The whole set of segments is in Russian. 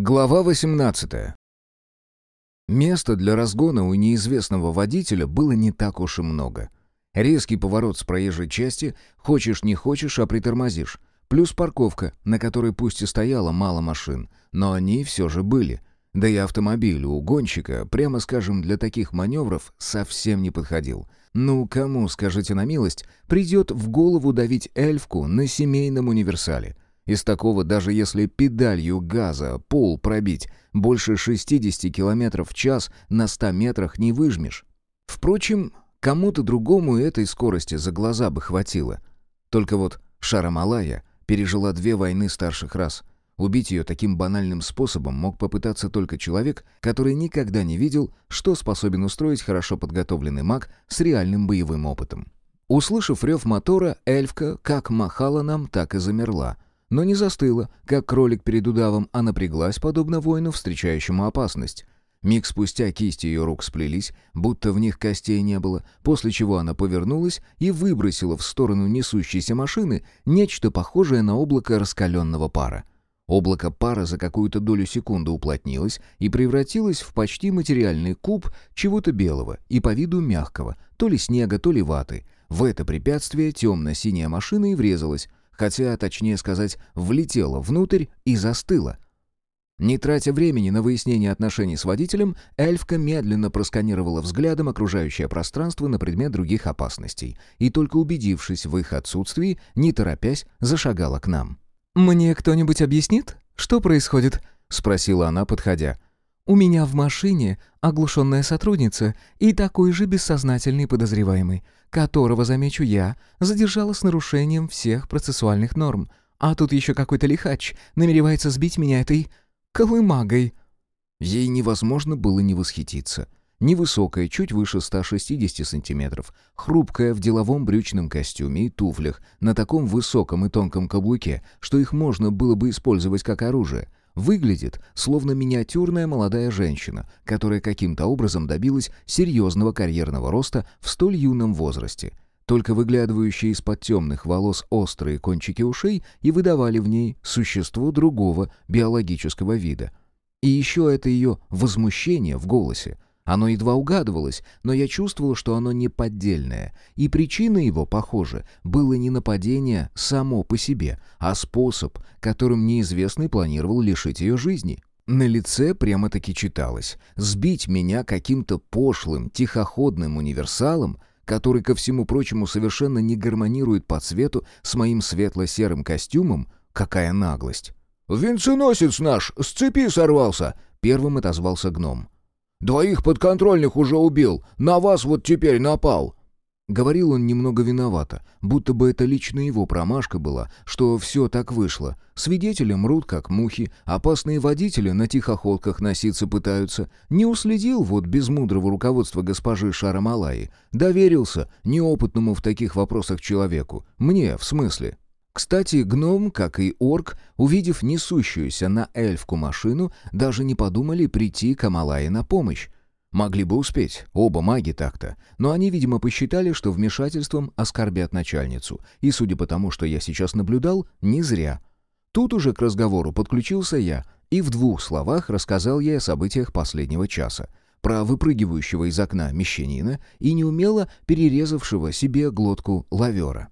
Глава 18. Места для разгона у неизвестного водителя было не так уж и много. Резкий поворот с проезжей части, хочешь не хочешь, а притормозишь. Плюс парковка, на которой пусть и стояло мало машин, но они все же были. Да и автомобиль у гонщика, прямо скажем, для таких маневров совсем не подходил. Ну, кому, скажите на милость, придет в голову давить эльфку на семейном универсале – из такого, даже если педалью газа пол пробить, больше 60 км в час на 100 метрах не выжмешь. Впрочем, кому-то другому этой скорости за глаза бы хватило. Только вот Шарамалая пережила две войны старших рас. Убить ее таким банальным способом мог попытаться только человек, который никогда не видел, что способен устроить хорошо подготовленный маг с реальным боевым опытом. Услышав рев мотора, эльфка как махала нам, так и замерла — но не застыла, как кролик перед удавом, а напряглась, подобно воину, встречающему опасность. Миг спустя кисти ее рук сплелись, будто в них костей не было, после чего она повернулась и выбросила в сторону несущейся машины нечто похожее на облако раскаленного пара. Облако пара за какую-то долю секунды уплотнилось и превратилось в почти материальный куб чего-то белого и по виду мягкого, то ли снега, то ли ваты. В это препятствие темно-синяя машина и врезалась, хотя, точнее сказать, влетела внутрь и застыла. Не тратя времени на выяснение отношений с водителем, эльфка медленно просканировала взглядом окружающее пространство на предмет других опасностей и, только убедившись в их отсутствии, не торопясь, зашагала к нам. «Мне кто-нибудь объяснит, что происходит?» — спросила она, подходя. «У меня в машине оглушенная сотрудница и такой же бессознательный подозреваемый которого, замечу я, задержала с нарушением всех процессуальных норм. А тут еще какой-то лихач намеревается сбить меня этой... колымагой». Ей невозможно было не восхититься. Невысокая, чуть выше 160 сантиметров, хрупкая в деловом брючном костюме и туфлях на таком высоком и тонком каблуке, что их можно было бы использовать как оружие. Выглядит, словно миниатюрная молодая женщина, которая каким-то образом добилась серьезного карьерного роста в столь юном возрасте. Только выглядывающие из-под темных волос острые кончики ушей и выдавали в ней существо другого биологического вида. И еще это ее возмущение в голосе — оно едва угадывалось, но я чувствовал, что оно не поддельное. И причина его, похоже, было не нападение само по себе, а способ, которым неизвестный планировал лишить ее жизни. На лице прямо-таки читалось «Сбить меня каким-то пошлым, тихоходным универсалом, который, ко всему прочему, совершенно не гармонирует по цвету с моим светло-серым костюмом, какая наглость!» «Венценосец наш с цепи сорвался!» — первым отозвался гном. Двоих подконтрольных уже убил, на вас вот теперь напал». Говорил он немного виновато, будто бы это лично его промашка была, что все так вышло. Свидетели мрут, как мухи, опасные водители на тихоходках носиться пытаются. Не уследил вот без мудрого руководства госпожи Шарамалаи. Доверился неопытному в таких вопросах человеку. Мне, в смысле. Кстати, гном, как и орк, увидев несущуюся на эльфку машину, даже не подумали прийти к Амалае на помощь. Могли бы успеть, оба маги так-то, но они, видимо, посчитали, что вмешательством оскорбят начальницу, и, судя по тому, что я сейчас наблюдал, не зря. Тут уже к разговору подключился я, и в двух словах рассказал ей о событиях последнего часа, про выпрыгивающего из окна мещанина и неумело перерезавшего себе глотку лавера.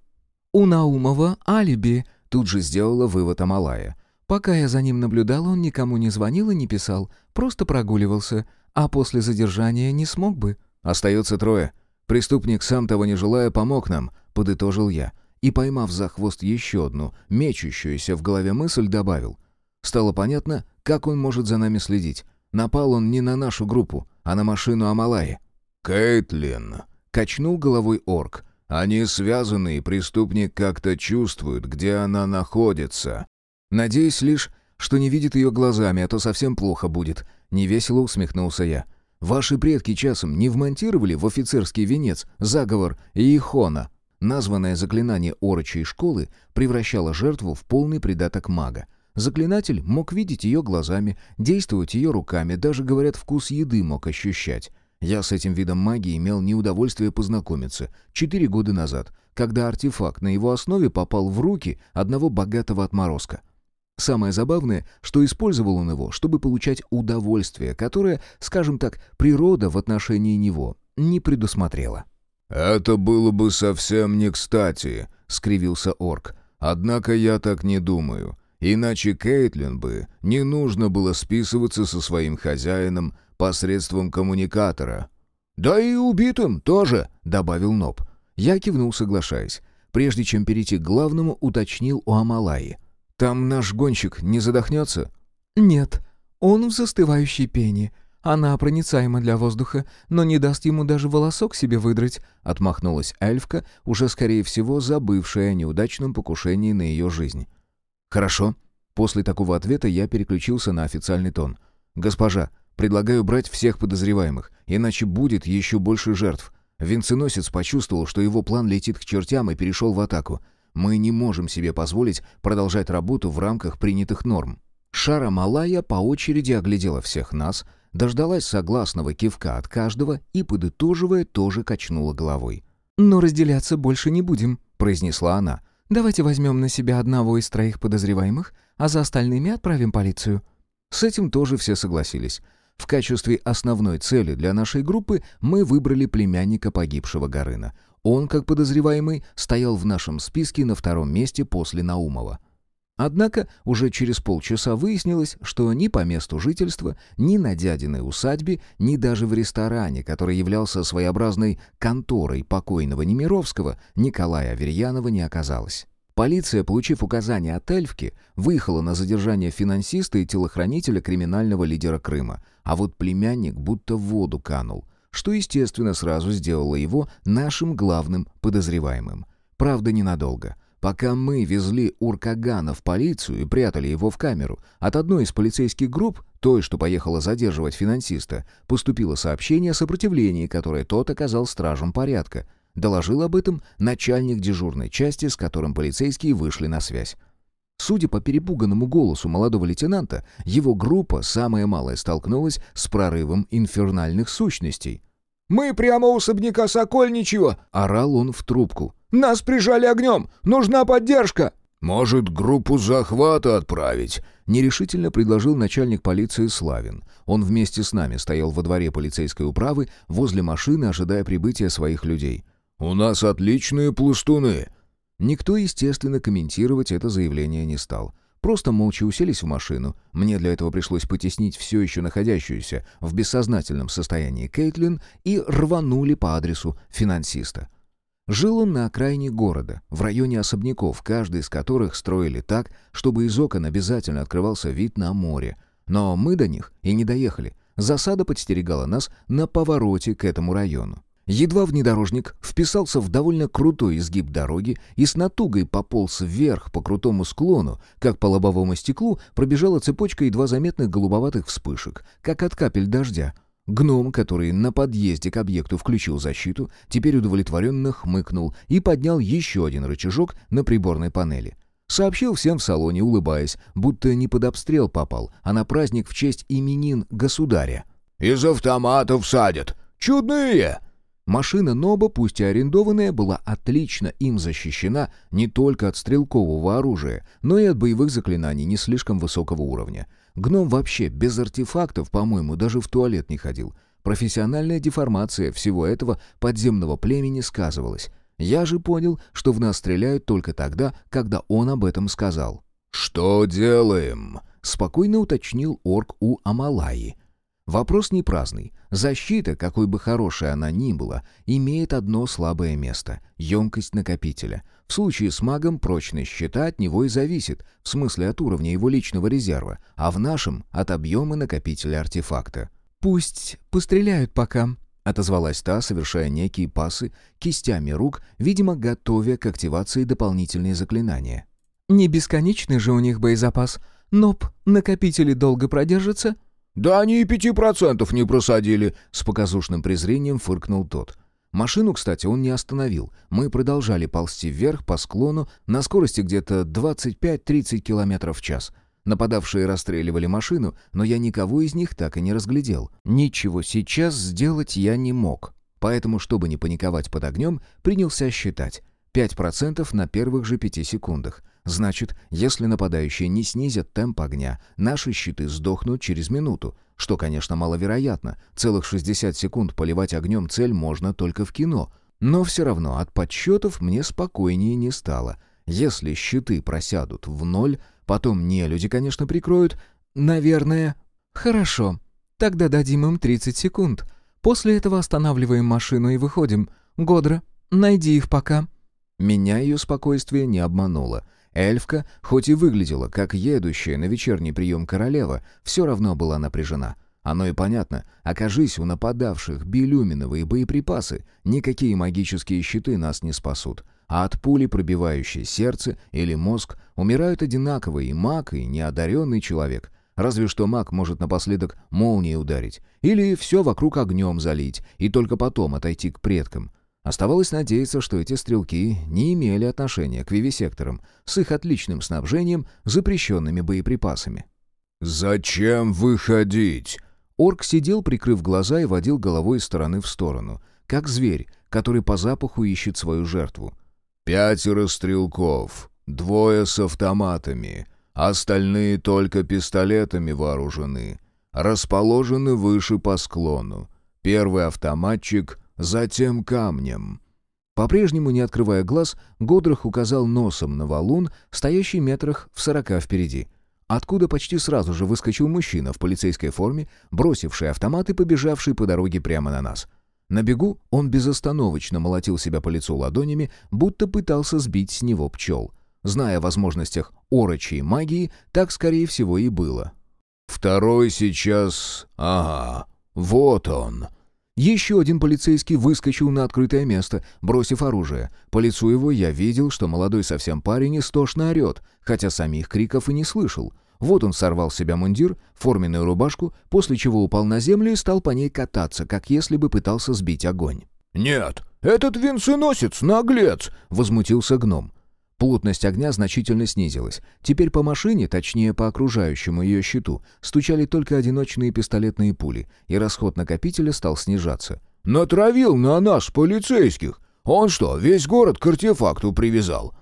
«У Наумова алиби», — тут же сделала вывод Амалая. «Пока я за ним наблюдал, он никому не звонил и не писал, просто прогуливался, а после задержания не смог бы». «Остается трое. Преступник, сам того не желая, помог нам», — подытожил я. И, поймав за хвост еще одну, мечущуюся в голове мысль, добавил. Стало понятно, как он может за нами следить. Напал он не на нашу группу, а на машину Амалаи. «Кейтлин», — качнул головой орк. Они связаны, и преступник как-то чувствует, где она находится. Надеюсь лишь, что не видит ее глазами, а то совсем плохо будет. Невесело усмехнулся я. Ваши предки часом не вмонтировали в офицерский венец заговор Иехона? Названное заклинание орочей школы превращало жертву в полный придаток мага. Заклинатель мог видеть ее глазами, действовать ее руками, даже, говорят, вкус еды мог ощущать. Я с этим видом магии имел неудовольствие познакомиться четыре года назад, когда артефакт на его основе попал в руки одного богатого отморозка. Самое забавное, что использовал он его, чтобы получать удовольствие, которое, скажем так, природа в отношении него не предусмотрела. «Это было бы совсем не кстати», — скривился орк. «Однако я так не думаю. Иначе Кейтлин бы не нужно было списываться со своим хозяином посредством коммуникатора». «Да и убитым тоже», — добавил Ноб. Я кивнул, соглашаясь. Прежде чем перейти к главному, уточнил у Амалаи. «Там наш гонщик не задохнется?» «Нет, он в застывающей пене. Она проницаема для воздуха, но не даст ему даже волосок себе выдрать», — отмахнулась эльфка, уже, скорее всего, забывшая о неудачном покушении на ее жизнь. «Хорошо». После такого ответа я переключился на официальный тон. «Госпожа, предлагаю брать всех подозреваемых, иначе будет еще больше жертв. Венценосец почувствовал, что его план летит к чертям и перешел в атаку. Мы не можем себе позволить продолжать работу в рамках принятых норм. Шара Малая по очереди оглядела всех нас, дождалась согласного кивка от каждого и, подытоживая, тоже качнула головой. «Но разделяться больше не будем», — произнесла она. «Давайте возьмем на себя одного из троих подозреваемых, а за остальными отправим полицию». С этим тоже все согласились. В качестве основной цели для нашей группы мы выбрали племянника погибшего Горына. Он, как подозреваемый, стоял в нашем списке на втором месте после Наумова. Однако уже через полчаса выяснилось, что ни по месту жительства, ни на дядиной усадьбе, ни даже в ресторане, который являлся своеобразной конторой покойного Немировского, Николая Аверьянова не оказалось. Полиция, получив указание от Эльфки, выехала на задержание финансиста и телохранителя криминального лидера Крыма, а вот племянник будто в воду канул, что, естественно, сразу сделало его нашим главным подозреваемым. Правда, ненадолго. Пока мы везли Уркагана в полицию и прятали его в камеру, от одной из полицейских групп, той, что поехала задерживать финансиста, поступило сообщение о сопротивлении, которое тот оказал стражам порядка — Доложил об этом начальник дежурной части, с которым полицейские вышли на связь. Судя по перепуганному голосу молодого лейтенанта, его группа, самая малая, столкнулась с прорывом инфернальных сущностей. «Мы прямо у особняка Сокольничьего!» — орал он в трубку. «Нас прижали огнем! Нужна поддержка!» «Может, группу захвата отправить?» — нерешительно предложил начальник полиции Славин. Он вместе с нами стоял во дворе полицейской управы, возле машины, ожидая прибытия своих людей. «У нас отличные пластуны!» Никто, естественно, комментировать это заявление не стал. Просто молча уселись в машину. Мне для этого пришлось потеснить все еще находящуюся в бессознательном состоянии Кейтлин и рванули по адресу финансиста. Жил он на окраине города, в районе особняков, каждый из которых строили так, чтобы из окон обязательно открывался вид на море. Но мы до них и не доехали. Засада подстерегала нас на повороте к этому району. Едва внедорожник вписался в довольно крутой изгиб дороги и с натугой пополз вверх по крутому склону, как по лобовому стеклу пробежала цепочка едва заметных голубоватых вспышек, как от капель дождя. Гном, который на подъезде к объекту включил защиту, теперь удовлетворенно хмыкнул и поднял еще один рычажок на приборной панели. Сообщил всем в салоне, улыбаясь, будто не под обстрел попал, а на праздник в честь именин государя. «Из автоматов садят! Чудные!» Машина Ноба, пусть и арендованная, была отлично им защищена не только от стрелкового оружия, но и от боевых заклинаний не слишком высокого уровня. Гном вообще без артефактов, по-моему, даже в туалет не ходил. Профессиональная деформация всего этого подземного племени сказывалась. Я же понял, что в нас стреляют только тогда, когда он об этом сказал. «Что делаем?» — спокойно уточнил орк у Амалаи. Вопрос не праздный. Защита, какой бы хорошей она ни была, имеет одно слабое место — емкость накопителя. В случае с магом прочность щита от него и зависит, в смысле от уровня его личного резерва, а в нашем — от объема накопителя артефакта. «Пусть постреляют пока», — отозвалась та, совершая некие пасы кистями рук, видимо, готовя к активации дополнительные заклинания. «Не бесконечный же у них боезапас. Ноп, накопители долго продержатся?» «Да они и пяти процентов не просадили», — с показушным презрением фыркнул тот. Машину, кстати, он не остановил. Мы продолжали ползти вверх по склону на скорости где-то 25-30 км в час. Нападавшие расстреливали машину, но я никого из них так и не разглядел. Ничего сейчас сделать я не мог. Поэтому, чтобы не паниковать под огнем, принялся считать. 5% на первых же пяти секундах. Значит, если нападающие не снизят темп огня, наши щиты сдохнут через минуту, что, конечно, маловероятно. Целых 60 секунд поливать огнем цель можно только в кино. Но все равно от подсчетов мне спокойнее не стало. Если щиты просядут в ноль, потом не люди, конечно, прикроют, наверное... Хорошо, тогда дадим им 30 секунд. После этого останавливаем машину и выходим. Годра, найди их пока. Меня ее спокойствие не обмануло. Эльфка, хоть и выглядела как едущая на вечерний прием королева, все равно была напряжена. Оно и понятно. Окажись у нападавших билюминовые боеприпасы, никакие магические щиты нас не спасут. А от пули, пробивающей сердце или мозг, умирают одинаково и маг, и неодаренный человек. Разве что маг может напоследок молнией ударить. Или все вокруг огнем залить, и только потом отойти к предкам. Оставалось надеяться, что эти стрелки не имели отношения к вивисекторам с их отличным снабжением запрещенными боеприпасами. «Зачем выходить?» Орк сидел, прикрыв глаза, и водил головой из стороны в сторону, как зверь, который по запаху ищет свою жертву. «Пятеро стрелков, двое с автоматами, остальные только пистолетами вооружены, расположены выше по склону. Первый автоматчик — затем камнем. По-прежнему, не открывая глаз, Годрах указал носом на валун, стоящий метрах в сорока впереди. Откуда почти сразу же выскочил мужчина в полицейской форме, бросивший автомат и побежавший по дороге прямо на нас. На бегу он безостановочно молотил себя по лицу ладонями, будто пытался сбить с него пчел. Зная о возможностях орочей магии, так, скорее всего, и было. «Второй сейчас... Ага, вот он!» Еще один полицейский выскочил на открытое место, бросив оружие. По лицу его я видел, что молодой совсем парень истошно орет, хотя самих криков и не слышал. Вот он сорвал с себя мундир, форменную рубашку, после чего упал на землю и стал по ней кататься, как если бы пытался сбить огонь. «Нет, этот венценосец, наглец!» — возмутился гном. Плотность огня значительно снизилась. Теперь по машине, точнее по окружающему ее щиту, стучали только одиночные пистолетные пули, и расход накопителя стал снижаться. «Натравил на нас полицейских! Он что, весь город к артефакту привязал?»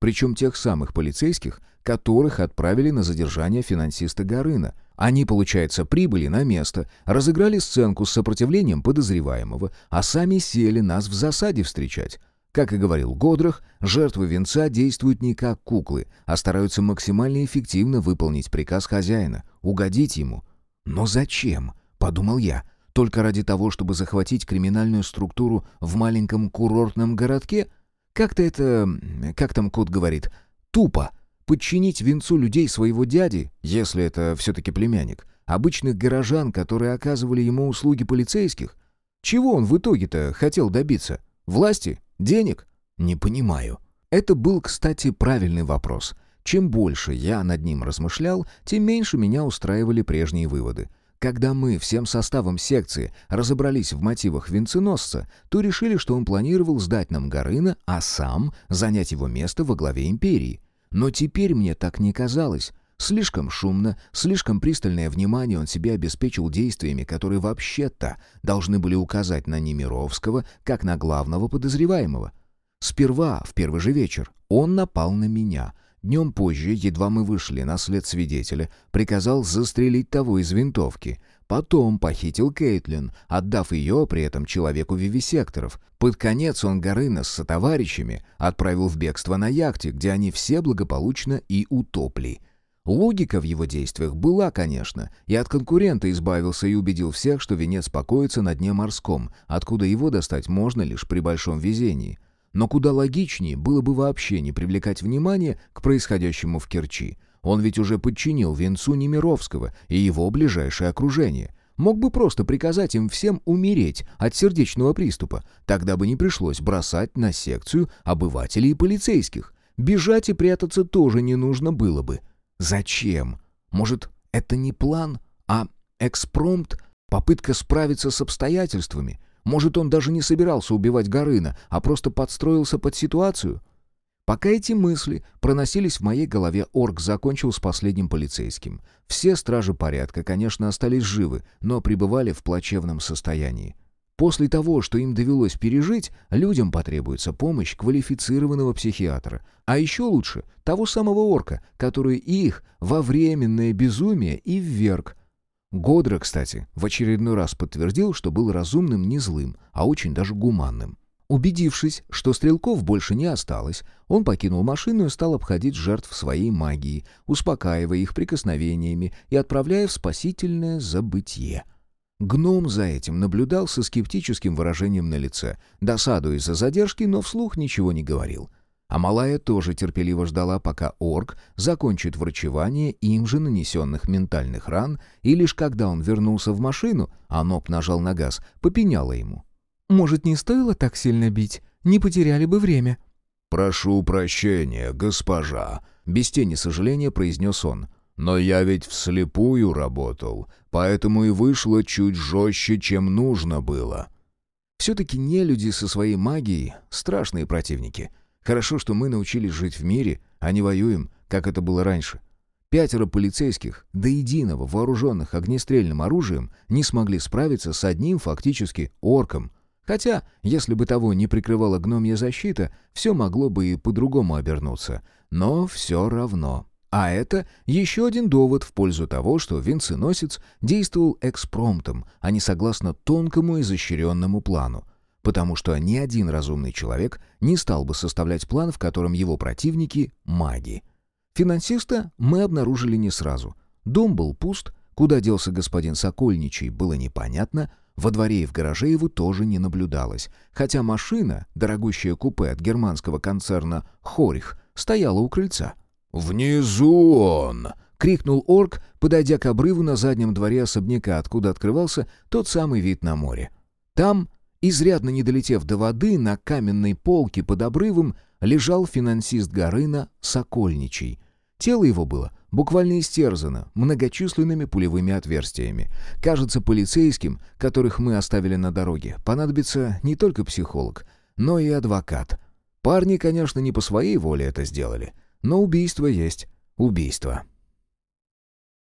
Причем тех самых полицейских, которых отправили на задержание финансиста Горына. Они, получается, прибыли на место, разыграли сценку с сопротивлением подозреваемого, а сами сели нас в засаде встречать. Как и говорил Годрах, жертвы венца действуют не как куклы, а стараются максимально эффективно выполнить приказ хозяина, угодить ему. «Но зачем?» — подумал я. «Только ради того, чтобы захватить криминальную структуру в маленьком курортном городке? Как-то это... как там кот говорит? Тупо. Подчинить венцу людей своего дяди, если это все-таки племянник, обычных горожан, которые оказывали ему услуги полицейских? Чего он в итоге-то хотел добиться? Власти? Денег? Не понимаю. Это был, кстати, правильный вопрос. Чем больше я над ним размышлял, тем меньше меня устраивали прежние выводы. Когда мы всем составом секции разобрались в мотивах венценосца, то решили, что он планировал сдать нам Горына, а сам занять его место во главе империи. Но теперь мне так не казалось. Слишком шумно, слишком пристальное внимание он себе обеспечил действиями, которые вообще-то должны были указать на Немировского как на главного подозреваемого. Сперва, в первый же вечер, он напал на меня. Днем позже, едва мы вышли на след свидетеля, приказал застрелить того из винтовки. Потом похитил Кейтлин, отдав ее при этом человеку вивисекторов. Под конец он Горына с сотоварищами отправил в бегство на яхте, где они все благополучно и утопли. Логика в его действиях была, конечно, и от конкурента избавился и убедил всех, что венец покоится на дне морском, откуда его достать можно лишь при большом везении. Но куда логичнее было бы вообще не привлекать внимание к происходящему в Керчи. Он ведь уже подчинил венцу Немировского и его ближайшее окружение. Мог бы просто приказать им всем умереть от сердечного приступа, тогда бы не пришлось бросать на секцию обывателей и полицейских. Бежать и прятаться тоже не нужно было бы. Зачем? Может, это не план, а экспромт, попытка справиться с обстоятельствами? Может, он даже не собирался убивать Горына, а просто подстроился под ситуацию? Пока эти мысли проносились в моей голове, орк закончил с последним полицейским. Все стражи порядка, конечно, остались живы, но пребывали в плачевном состоянии. После того, что им довелось пережить, людям потребуется помощь квалифицированного психиатра. А еще лучше того самого орка, который их во временное безумие и вверг. Годра, кстати, в очередной раз подтвердил, что был разумным не злым, а очень даже гуманным. Убедившись, что стрелков больше не осталось, он покинул машину и стал обходить жертв своей магии, успокаивая их прикосновениями и отправляя в спасительное забытье — Гном за этим наблюдал со скептическим выражением на лице, досаду из-за задержки, но вслух ничего не говорил. А Малая тоже терпеливо ждала, пока орк закончит врачевание им же нанесенных ментальных ран, и лишь когда он вернулся в машину, а Ноб нажал на газ, попеняла ему. «Может, не стоило так сильно бить? Не потеряли бы время». «Прошу прощения, госпожа», — без тени сожаления произнес он. Но я ведь вслепую работал, поэтому и вышло чуть жестче, чем нужно было. Все-таки не люди со своей магией — страшные противники. Хорошо, что мы научились жить в мире, а не воюем, как это было раньше. Пятеро полицейских, до единого вооруженных огнестрельным оружием, не смогли справиться с одним фактически орком. Хотя, если бы того не прикрывала гномья защита, все могло бы и по-другому обернуться. Но все равно. А это еще один довод в пользу того, что венценосец действовал экспромтом, а не согласно тонкому и изощренному плану. Потому что ни один разумный человек не стал бы составлять план, в котором его противники — маги. Финансиста мы обнаружили не сразу. Дом был пуст, куда делся господин Сокольничий, было непонятно, во дворе и в гараже его тоже не наблюдалось, хотя машина, дорогущее купе от германского концерна «Хорих», стояла у крыльца. «Внизу он!» — крикнул орк, подойдя к обрыву на заднем дворе особняка, откуда открывался тот самый вид на море. Там, изрядно не долетев до воды, на каменной полке под обрывом лежал финансист Горына Сокольничий. Тело его было буквально истерзано многочисленными пулевыми отверстиями. Кажется, полицейским, которых мы оставили на дороге, понадобится не только психолог, но и адвокат. Парни, конечно, не по своей воле это сделали — но убийство есть убийство.